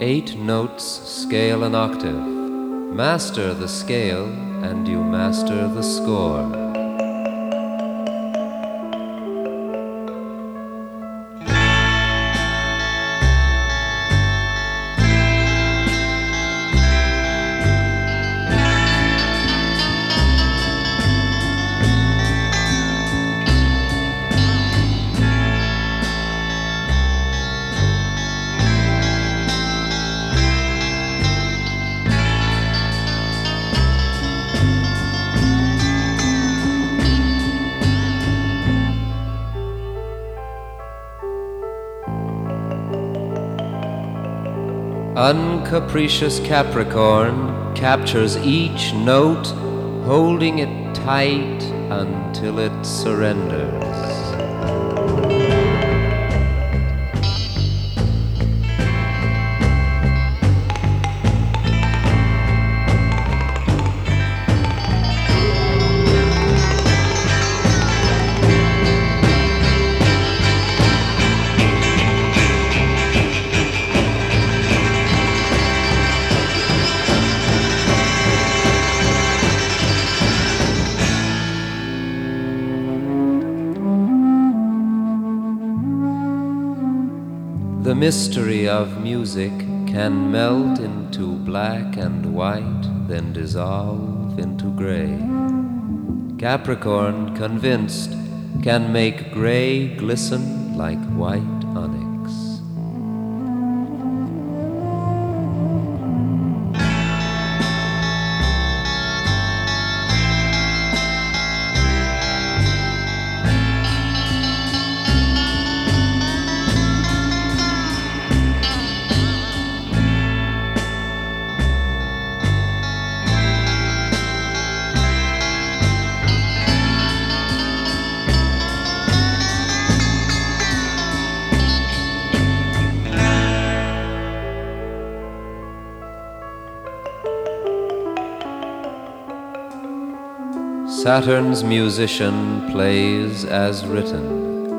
eight notes, scale an octave. Master the scale, and you master the score. Uncapricious Capricorn captures each note, holding it tight until it surrenders. The mystery of music can melt into black and white, then dissolve into gray. Capricorn, convinced, can make gray glisten like white Saturn's musician plays as written,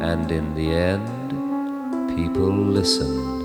and in the end, people listen.